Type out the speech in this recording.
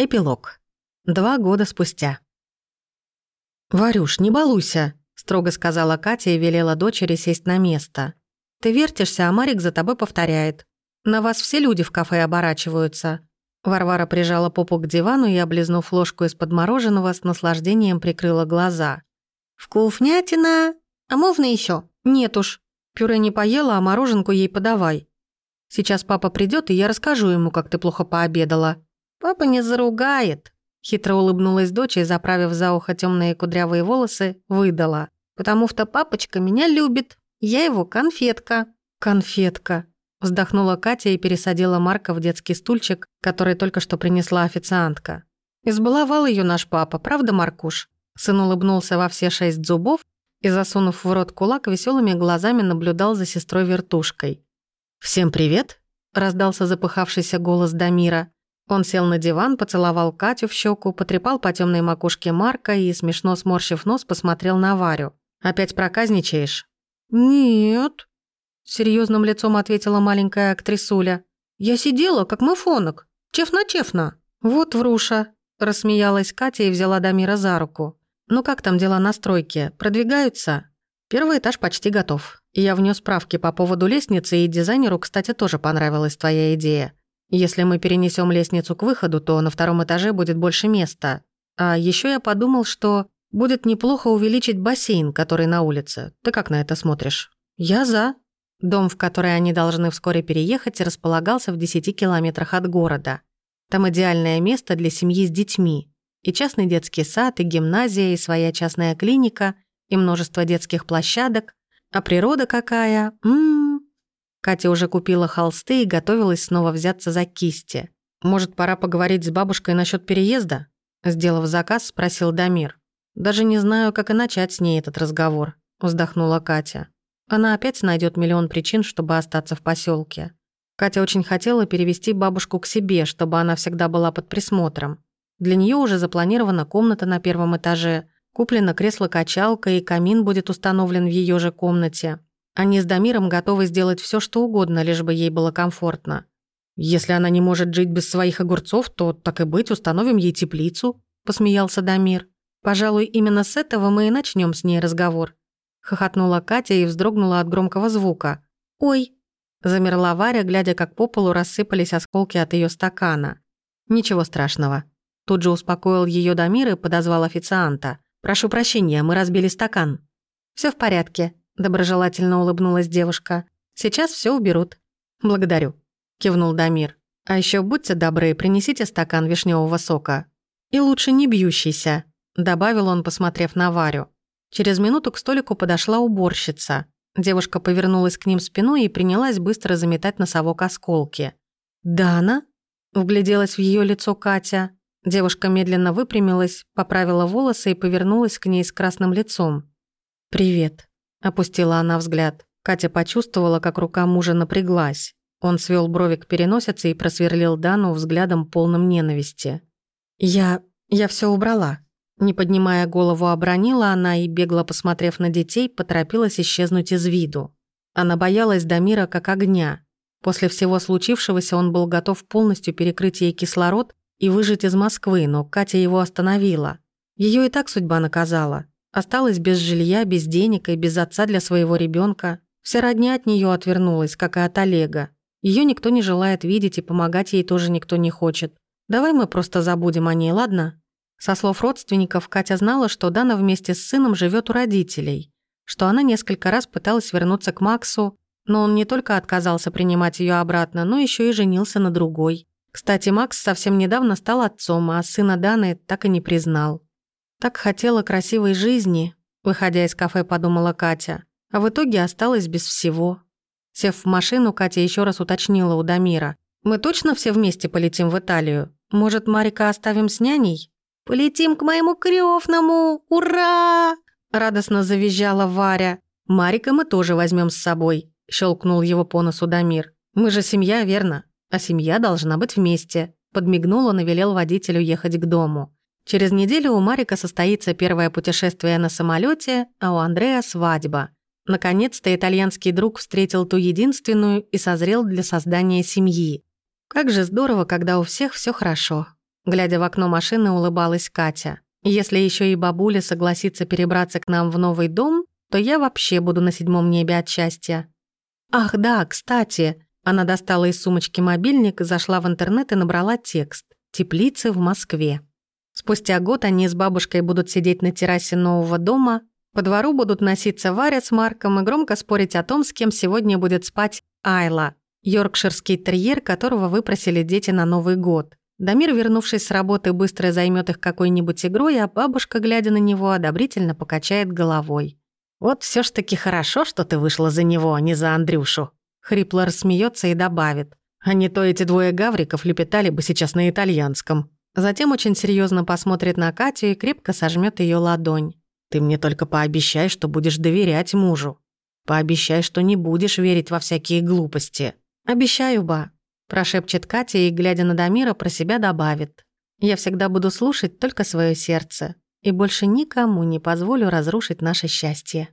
Эпилог. Два года спустя. «Варюш, не балуйся», — строго сказала Катя и велела дочери сесть на место. «Ты вертишься, а Марик за тобой повторяет. На вас все люди в кафе оборачиваются». Варвара прижала попу к дивану и, облизнув ложку из-под мороженого, с наслаждением прикрыла глаза. «Вкуснятина! А можно еще? «Нет уж. Пюре не поела, а мороженку ей подавай. Сейчас папа придет, и я расскажу ему, как ты плохо пообедала». «Папа не заругает», — хитро улыбнулась дочь и, заправив за ухо темные кудрявые волосы, выдала. «Потому что папочка меня любит. Я его конфетка». «Конфетка», — вздохнула Катя и пересадила Марка в детский стульчик, который только что принесла официантка. «Избаловал ее наш папа, правда, Маркуш?» Сын улыбнулся во все шесть зубов и, засунув в рот кулак, веселыми глазами наблюдал за сестрой вертушкой. «Всем привет!» — раздался запыхавшийся голос Дамира. Он сел на диван, поцеловал Катю в щеку, потрепал по темной макушке Марка и, смешно сморщив нос, посмотрел на Варю. «Опять проказничаешь?» «Нет», — серьезным лицом ответила маленькая актрисуля. «Я сидела, как мыфонок. Чефно-чефно». «Вот вруша», — рассмеялась Катя и взяла Дамира за руку. «Ну как там дела на стройке? Продвигаются?» «Первый этаж почти готов. Я внес справки по поводу лестницы, и дизайнеру, кстати, тоже понравилась твоя идея. Если мы перенесем лестницу к выходу, то на втором этаже будет больше места. А еще я подумал, что будет неплохо увеличить бассейн, который на улице. Ты как на это смотришь? Я за. Дом, в который они должны вскоре переехать, располагался в 10 километрах от города. Там идеальное место для семьи с детьми. И частный детский сад, и гимназия, и своя частная клиника, и множество детских площадок. А природа какая? Ммм, Катя уже купила холсты и готовилась снова взяться за кисти. «Может, пора поговорить с бабушкой насчет переезда?» Сделав заказ, спросил Дамир. «Даже не знаю, как и начать с ней этот разговор», вздохнула Катя. Она опять найдет миллион причин, чтобы остаться в поселке. Катя очень хотела перевести бабушку к себе, чтобы она всегда была под присмотром. Для нее уже запланирована комната на первом этаже, куплено кресло-качалка и камин будет установлен в ее же комнате. Они с Дамиром готовы сделать все, что угодно, лишь бы ей было комфортно. Если она не может жить без своих огурцов, то, так и быть, установим ей теплицу», — посмеялся Дамир. «Пожалуй, именно с этого мы и начнем с ней разговор». Хохотнула Катя и вздрогнула от громкого звука. «Ой!» Замерла Варя, глядя, как по полу рассыпались осколки от ее стакана. «Ничего страшного». Тут же успокоил ее Дамир и подозвал официанта. «Прошу прощения, мы разбили стакан». Все в порядке», Доброжелательно улыбнулась девушка. «Сейчас все уберут». «Благодарю», — кивнул Дамир. «А еще будьте добры, принесите стакан вишневого сока. И лучше не бьющийся», — добавил он, посмотрев на Варю. Через минуту к столику подошла уборщица. Девушка повернулась к ним спиной и принялась быстро заметать носовок осколки. «Дана?» — вгляделась в ее лицо Катя. Девушка медленно выпрямилась, поправила волосы и повернулась к ней с красным лицом. «Привет», Опустила она взгляд. Катя почувствовала, как рука мужа напряглась. Он свел брови к переносице и просверлил Дану взглядом полным ненависти. «Я... я все убрала». Не поднимая голову, обронила она и, бегло посмотрев на детей, поторопилась исчезнуть из виду. Она боялась Дамира как огня. После всего случившегося он был готов полностью перекрыть ей кислород и выжить из Москвы, но Катя его остановила. Ее и так судьба наказала. Осталась без жилья, без денег и без отца для своего ребенка. Вся родня от нее отвернулась, как и от Олега. Ее никто не желает видеть, и помогать ей тоже никто не хочет. Давай мы просто забудем о ней, ладно? Со слов родственников, Катя знала, что Дана вместе с сыном живет у родителей, что она несколько раз пыталась вернуться к Максу, но он не только отказался принимать ее обратно, но еще и женился на другой. Кстати, Макс совсем недавно стал отцом, а сына Даны так и не признал. Так хотела красивой жизни, выходя из кафе, подумала Катя, а в итоге осталась без всего. Сев в машину, Катя еще раз уточнила у Дамира. «Мы точно все вместе полетим в Италию? Может, Марика оставим с няней?» «Полетим к моему крёвному! Ура!» Радостно завизжала Варя. «Марика мы тоже возьмем с собой», щелкнул его по носу Дамир. «Мы же семья, верно? А семья должна быть вместе». Подмигнул он и велел водителю ехать к дому. Через неделю у Марика состоится первое путешествие на самолете, а у Андрея свадьба. Наконец-то итальянский друг встретил ту единственную и созрел для создания семьи. Как же здорово, когда у всех все хорошо. Глядя в окно машины, улыбалась Катя. Если еще и бабуля согласится перебраться к нам в новый дом, то я вообще буду на седьмом небе от счастья. Ах, да, кстати, она достала из сумочки мобильник, зашла в интернет и набрала текст «Теплицы в Москве». Спустя год они с бабушкой будут сидеть на террасе нового дома, по двору будут носиться Варя с Марком и громко спорить о том, с кем сегодня будет спать Айла, йоркширский терьер, которого выпросили дети на Новый год. Дамир, вернувшись с работы, быстро займет их какой-нибудь игрой, а бабушка, глядя на него, одобрительно покачает головой. «Вот все ж таки хорошо, что ты вышла за него, а не за Андрюшу». Хрипло рассмеется и добавит. «А не то эти двое гавриков лепетали бы сейчас на итальянском». Затем очень серьезно посмотрит на Катю и крепко сожмет ее ладонь. «Ты мне только пообещай, что будешь доверять мужу. Пообещай, что не будешь верить во всякие глупости». «Обещаю, ба», Прошепчет Катя и, глядя на Дамира, про себя добавит. «Я всегда буду слушать только свое сердце и больше никому не позволю разрушить наше счастье».